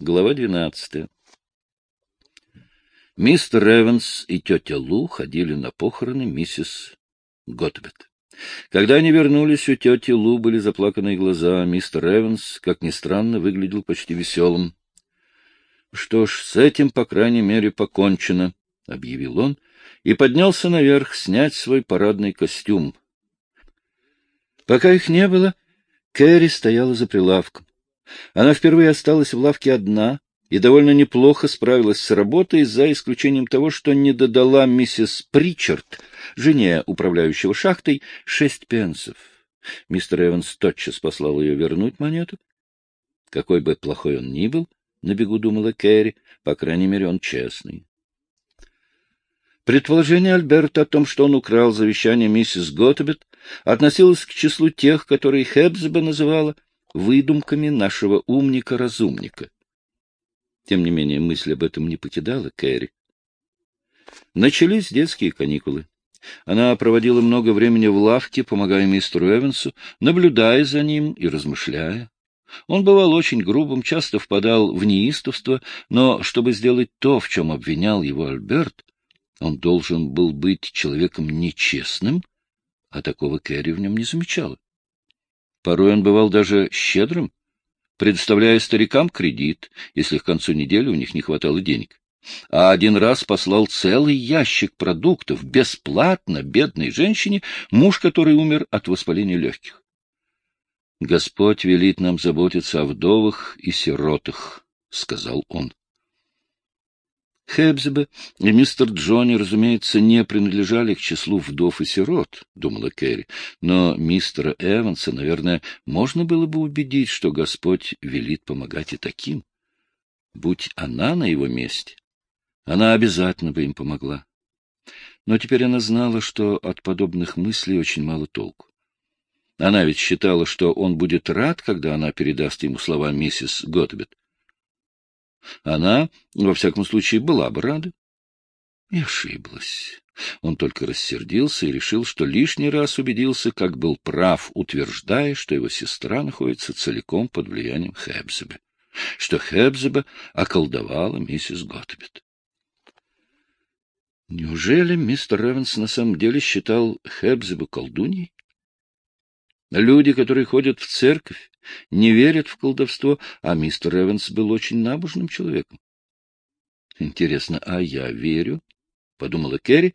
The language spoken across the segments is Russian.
Глава двенадцатая. Мистер Эванс и тетя Лу ходили на похороны миссис Готбет. Когда они вернулись, у тети Лу были заплаканные глаза. Мистер Эванс, как ни странно, выглядел почти веселым. — Что ж, с этим, по крайней мере, покончено, — объявил он, и поднялся наверх снять свой парадный костюм. Пока их не было, Кэрри стояла за прилавком. Она впервые осталась в лавке одна и довольно неплохо справилась с работой, за исключением того, что не додала миссис Причард, жене управляющего шахтой, шесть пенсов. Мистер Эванс тотчас послал ее вернуть монету. Какой бы плохой он ни был, на бегу думала Кэрри, по крайней мере, он честный. Предположение Альберта о том, что он украл завещание миссис Готебет, относилось к числу тех, которые Хебсбе называла выдумками нашего умника-разумника. Тем не менее, мысль об этом не покидала Кэрри. Начались детские каникулы. Она проводила много времени в лавке, помогая мистеру Эвансу, наблюдая за ним и размышляя. Он бывал очень грубым, часто впадал в неистовство, но чтобы сделать то, в чем обвинял его Альберт, он должен был быть человеком нечестным, а такого Кэрри в нем не замечала. Порой он бывал даже щедрым, предоставляя старикам кредит, если к концу недели у них не хватало денег. А один раз послал целый ящик продуктов бесплатно бедной женщине, муж которой умер от воспаления легких. Господь велит нам заботиться о вдовах и сиротах, — сказал он. Хебзебе и мистер Джонни, разумеется, не принадлежали к числу вдов и сирот, — думала Кэрри, но мистера Эванса, наверное, можно было бы убедить, что Господь велит помогать и таким. Будь она на его месте, она обязательно бы им помогла. Но теперь она знала, что от подобных мыслей очень мало толку. Она ведь считала, что он будет рад, когда она передаст ему слова миссис Готбет. Она, во всяком случае, была бы рада. И ошиблась. Он только рассердился и решил, что лишний раз убедился, как был прав, утверждая, что его сестра находится целиком под влиянием Хебзеба, что Хебзеба околдовала миссис Готбет. Неужели мистер Эванс на самом деле считал Хебзеба колдуньей? Люди, которые ходят в церковь, не верят в колдовство, а мистер Эванс был очень набожным человеком. Интересно, а я верю? — подумала Керри,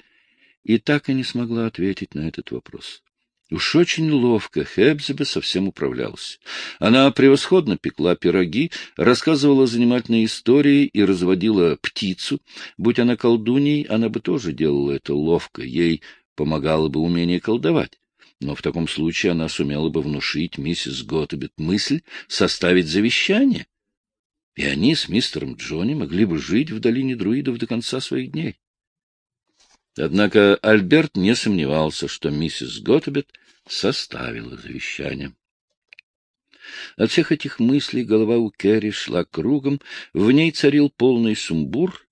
и так и не смогла ответить на этот вопрос. Уж очень ловко Хебзебе совсем управлялась. Она превосходно пекла пироги, рассказывала занимательные истории и разводила птицу. Будь она колдуней, она бы тоже делала это ловко, ей помогало бы умение колдовать но в таком случае она сумела бы внушить миссис Готебет мысль составить завещание, и они с мистером Джонни могли бы жить в долине друидов до конца своих дней. Однако Альберт не сомневался, что миссис Готебет составила завещание. От всех этих мыслей голова у Керри шла кругом, в ней царил полный сумбур,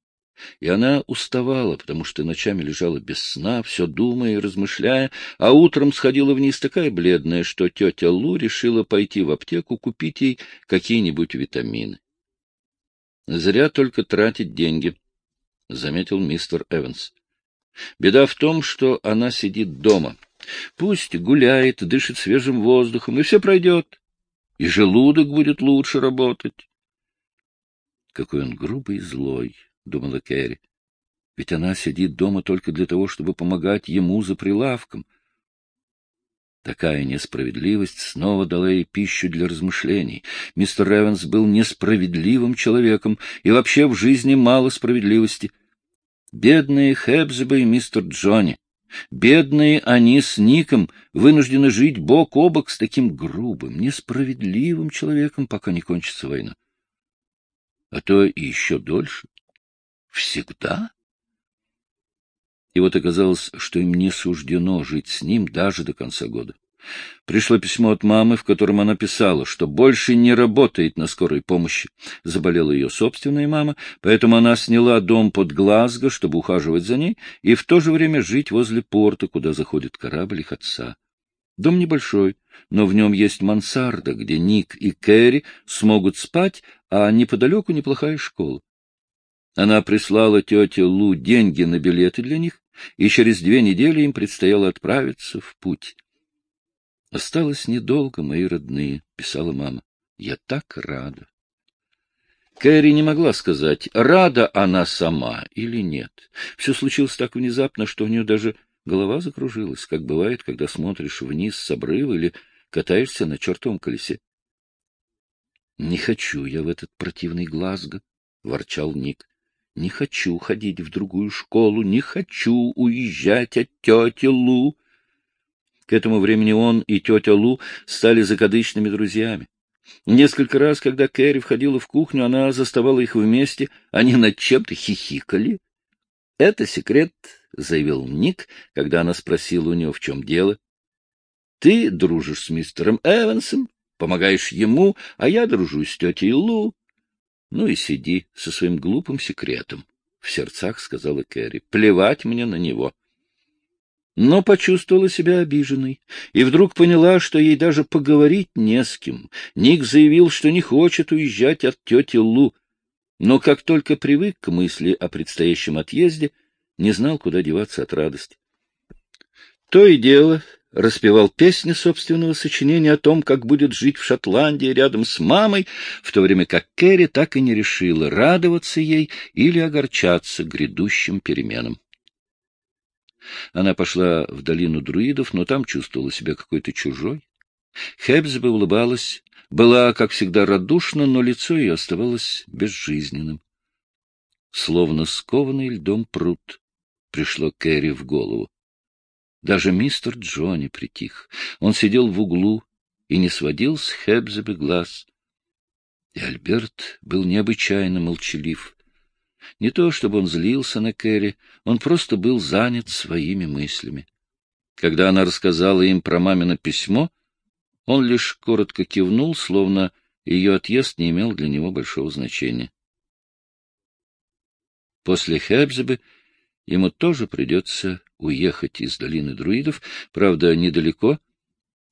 и она уставала, потому что ночами лежала без сна, все думая и размышляя, а утром сходила вниз такая бледная, что тетя Лу решила пойти в аптеку купить ей какие-нибудь витамины. — Зря только тратить деньги, — заметил мистер Эванс. — Беда в том, что она сидит дома. Пусть гуляет, дышит свежим воздухом, и все пройдет. И желудок будет лучше работать. Какой он грубый и злой, — думала Кэрри. Ведь она сидит дома только для того, чтобы помогать ему за прилавком. Такая несправедливость снова дала ей пищу для размышлений. Мистер Ревенс был несправедливым человеком, и вообще в жизни мало справедливости. Бедные Хэбзеба и мистер Джонни, бедные они с Ником, вынуждены жить бок о бок с таким грубым, несправедливым человеком, пока не кончится война. А то и еще дольше. Всегда? И вот оказалось, что им не суждено жить с ним даже до конца года. Пришло письмо от мамы, в котором она писала, что больше не работает на скорой помощи. Заболела ее собственная мама, поэтому она сняла дом под Глазго, чтобы ухаживать за ней, и в то же время жить возле порта, куда заходит корабль их отца. Дом небольшой, но в нем есть мансарда, где Ник и Кэрри смогут спать, а неподалеку неплохая школа. Она прислала тете Лу деньги на билеты для них, и через две недели им предстояло отправиться в путь. «Осталось недолго, мои родные», — писала мама. «Я так рада». Кэрри не могла сказать, рада она сама или нет. Все случилось так внезапно, что у нее даже голова закружилась, как бывает, когда смотришь вниз с обрыва или катаешься на чертовом колесе. — Не хочу я в этот противный Глазго, — ворчал Ник. — Не хочу ходить в другую школу, не хочу уезжать от тети Лу. К этому времени он и тетя Лу стали закадычными друзьями. Несколько раз, когда Кэрри входила в кухню, она заставала их вместе, они над чем-то хихикали. — Это секрет, — заявил Ник, когда она спросила у него, в чем дело. — Ты дружишь с мистером Эвансом, помогаешь ему, а я дружу с тетей Лу. — Ну и сиди со своим глупым секретом, — в сердцах сказала Кэрри. — Плевать мне на него. — но почувствовала себя обиженной и вдруг поняла, что ей даже поговорить не с кем. Ник заявил, что не хочет уезжать от тети Лу, но как только привык к мысли о предстоящем отъезде, не знал, куда деваться от радости. То и дело распевал песни собственного сочинения о том, как будет жить в Шотландии рядом с мамой, в то время как Кэрри так и не решила, радоваться ей или огорчаться грядущим переменам. Она пошла в долину друидов, но там чувствовала себя какой-то чужой. Хебсбе улыбалась, была, как всегда, радушна, но лицо ее оставалось безжизненным. Словно скованный льдом пруд пришло Кэрри в голову. Даже мистер Джонни притих. Он сидел в углу и не сводил с Хебзебе глаз. И Альберт был необычайно молчалив. Не то, чтобы он злился на Кэрри, он просто был занят своими мыслями. Когда она рассказала им про мамино письмо, он лишь коротко кивнул, словно ее отъезд не имел для него большого значения. После Хебзебы ему тоже придется уехать из долины друидов, правда, недалеко,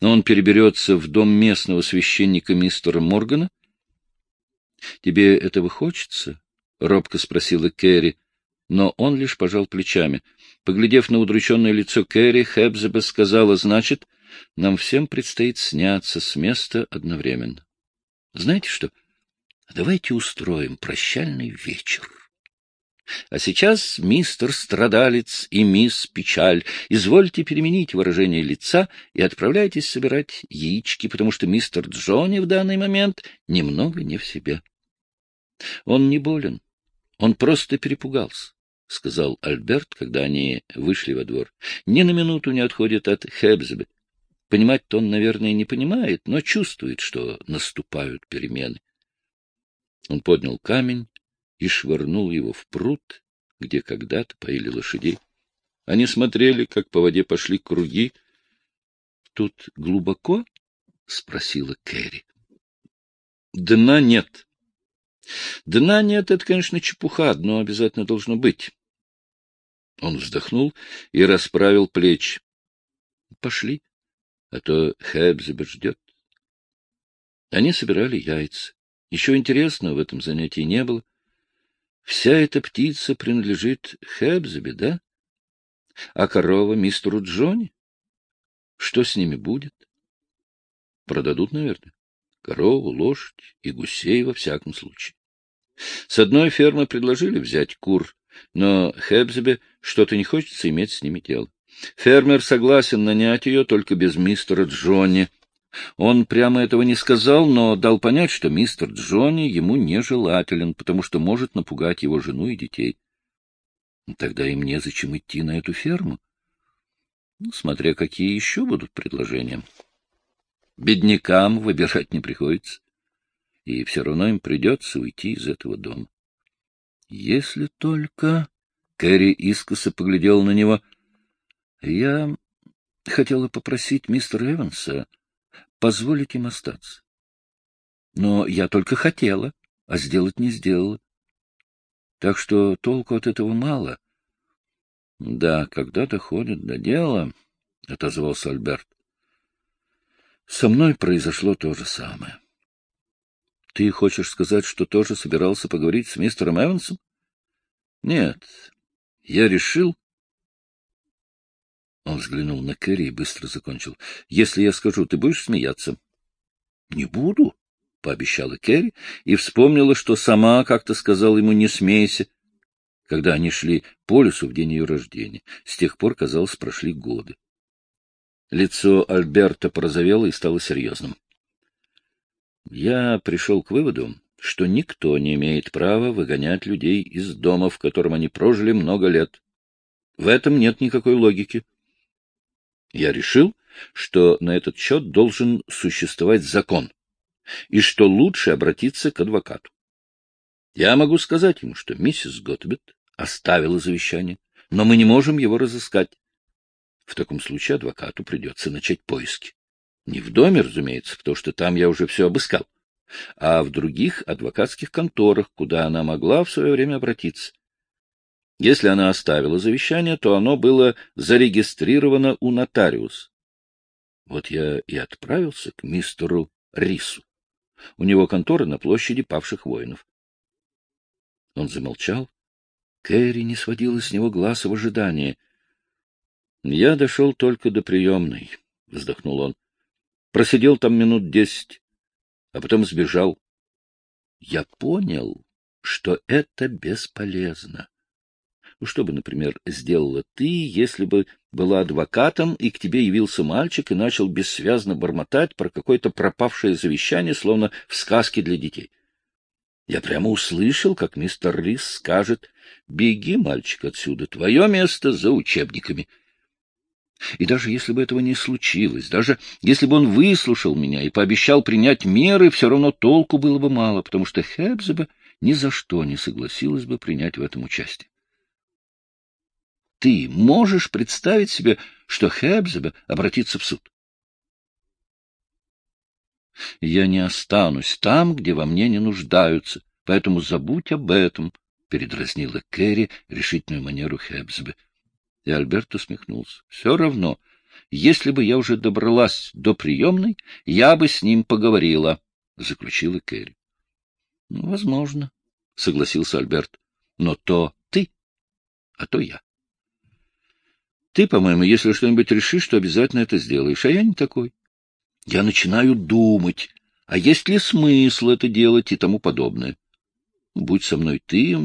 но он переберется в дом местного священника мистера Моргана. — Тебе этого хочется? — робко спросила Кэрри, но он лишь пожал плечами. Поглядев на удрученное лицо Кэрри, Хэбзеба сказала, значит, нам всем предстоит сняться с места одновременно. Знаете что? Давайте устроим прощальный вечер. А сейчас, мистер Страдалец и мисс Печаль, извольте переменить выражение лица и отправляйтесь собирать яички, потому что мистер Джонни в данный момент немного не в себе. Он не болен, он просто перепугался, — сказал Альберт, когда они вышли во двор. Ни на минуту не отходит от Хебзебе. Понимать-то он, наверное, не понимает, но чувствует, что наступают перемены. Он поднял камень и швырнул его в пруд, где когда-то поили лошадей. Они смотрели, как по воде пошли круги. — Тут глубоко? — спросила Кэрри. — Дна нет, Дна нет, это, конечно, чепуха, но обязательно должно быть. Он вздохнул и расправил плечи. — Пошли, а то Хэбзебер ждет. Они собирали яйца. Ничего интересного в этом занятии не было. Вся эта птица принадлежит Хэбзебе, да? А корова мистеру Джонни? Что с ними будет? Продадут, наверное. Корову, лошадь и гусей во всяком случае. С одной фермы предложили взять кур, но Хебзебе что-то не хочется иметь с ними дело. Фермер согласен нанять ее только без мистера Джонни. Он прямо этого не сказал, но дал понять, что мистер Джонни ему нежелателен, потому что может напугать его жену и детей. Тогда им незачем идти на эту ферму. Ну, смотря какие еще будут предложения. Беднякам выбирать не приходится и все равно им придется уйти из этого дома. Если только... Кэрри искоса поглядел на него. Я хотела попросить мистера Эванса позволить им остаться. Но я только хотела, а сделать не сделала. Так что толку от этого мало. — Да, когда доходит до дела, — отозвался Альберт. Со мной произошло то же самое. Ты хочешь сказать, что тоже собирался поговорить с мистером Эвансом? Нет, я решил... Он взглянул на Кэрри и быстро закончил. Если я скажу, ты будешь смеяться? Не буду, — пообещала Кэрри и вспомнила, что сама как-то сказала ему «не смейся», когда они шли по лесу в день ее рождения. С тех пор, казалось, прошли годы. Лицо Альберта порозовело и стало серьезным. Я пришел к выводу, что никто не имеет права выгонять людей из дома, в котором они прожили много лет. В этом нет никакой логики. Я решил, что на этот счет должен существовать закон, и что лучше обратиться к адвокату. Я могу сказать ему, что миссис Готбет оставила завещание, но мы не можем его разыскать. В таком случае адвокату придется начать поиски. Не в доме, разумеется, потому что там я уже все обыскал, а в других адвокатских конторах, куда она могла в свое время обратиться. Если она оставила завещание, то оно было зарегистрировано у нотариуса. Вот я и отправился к мистеру Рису. У него контора на площади павших воинов. Он замолчал. Кэрри не сводила с него глаз в ожидании. — Я дошел только до приемной, — вздохнул он. Просидел там минут десять, а потом сбежал. Я понял, что это бесполезно. Что бы, например, сделала ты, если бы была адвокатом, и к тебе явился мальчик и начал бессвязно бормотать про какое-то пропавшее завещание, словно в сказке для детей? Я прямо услышал, как мистер Рис скажет, «Беги, мальчик, отсюда, твое место за учебниками». И даже если бы этого не случилось, даже если бы он выслушал меня и пообещал принять меры, все равно толку было бы мало, потому что Хебзеба ни за что не согласилась бы принять в этом участие. Ты можешь представить себе, что Хебзеба обратится в суд? Я не останусь там, где во мне не нуждаются, поэтому забудь об этом, — передразнила Кэрри решительную манеру Хебзебе. И Альберт усмехнулся. — Все равно, если бы я уже добралась до приемной, я бы с ним поговорила, — заключила Кэрри. — Ну, возможно, — согласился Альберт. — Но то ты, а то я. Ты, по-моему, если что-нибудь решишь, то обязательно это сделаешь, а я не такой. Я начинаю думать, а есть ли смысл это делать и тому подобное. Будь со мной ты,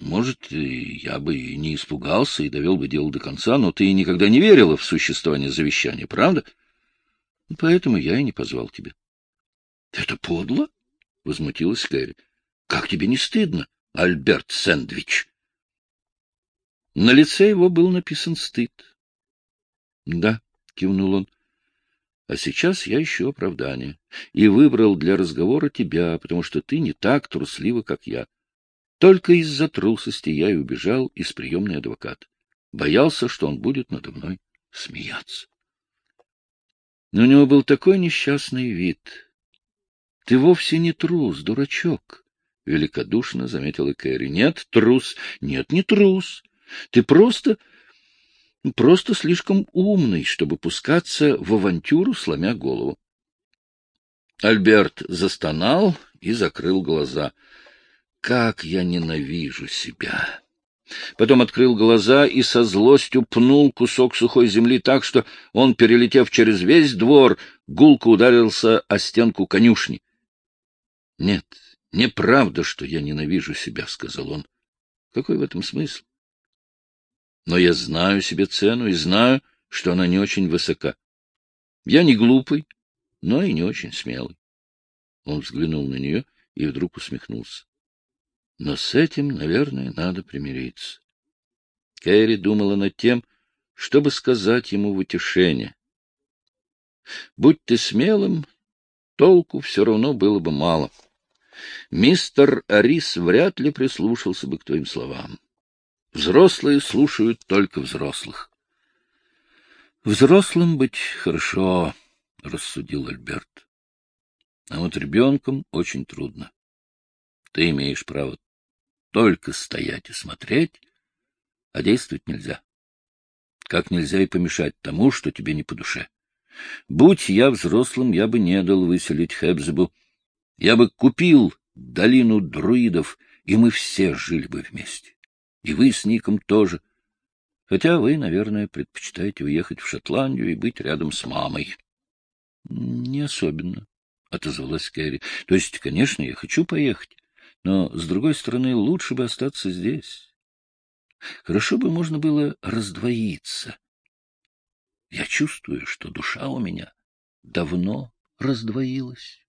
может, я бы не испугался и довел бы дело до конца, но ты никогда не верила в существование завещания, правда? Поэтому я и не позвал тебя. — Это подло? — возмутилась Кэрри. — Как тебе не стыдно, Альберт Сэндвич? На лице его был написан стыд. — Да, — кивнул он. — А сейчас я ищу оправдание и выбрал для разговора тебя, потому что ты не так труслива, как я. — только из-за трусости я и убежал из приемной адвоката. Боялся, что он будет надо мной смеяться. Но у него был такой несчастный вид. — Ты вовсе не трус, дурачок, — великодушно заметила Кэрри. — Нет, трус. Нет, не трус. Ты просто... просто слишком умный, чтобы пускаться в авантюру, сломя голову. Альберт застонал и закрыл глаза — как я ненавижу себя! Потом открыл глаза и со злостью пнул кусок сухой земли так, что он, перелетев через весь двор, гулко ударился о стенку конюшни. — Нет, неправда, что я ненавижу себя, — сказал он. — Какой в этом смысл? Но я знаю себе цену и знаю, что она не очень высока. Я не глупый, но и не очень смелый. Он взглянул на нее и вдруг усмехнулся. Но с этим, наверное, надо примириться. Кэрри думала над тем, чтобы сказать ему в утешение. Будь ты смелым, толку все равно было бы мало. Мистер Арис вряд ли прислушался бы к твоим словам. Взрослые слушают только взрослых. Взрослым быть хорошо, — рассудил Альберт. А вот ребенком очень трудно. Ты имеешь право только стоять и смотреть, а действовать нельзя. Как нельзя и помешать тому, что тебе не по душе. Будь я взрослым, я бы не дал выселить Хебзебу. Я бы купил долину друидов, и мы все жили бы вместе. И вы с Ником тоже. Хотя вы, наверное, предпочитаете уехать в Шотландию и быть рядом с мамой. — Не особенно, — отозвалась Кэрри. — То есть, конечно, я хочу поехать, но, с другой стороны, лучше бы остаться здесь. Хорошо бы можно было раздвоиться. Я чувствую, что душа у меня давно раздвоилась.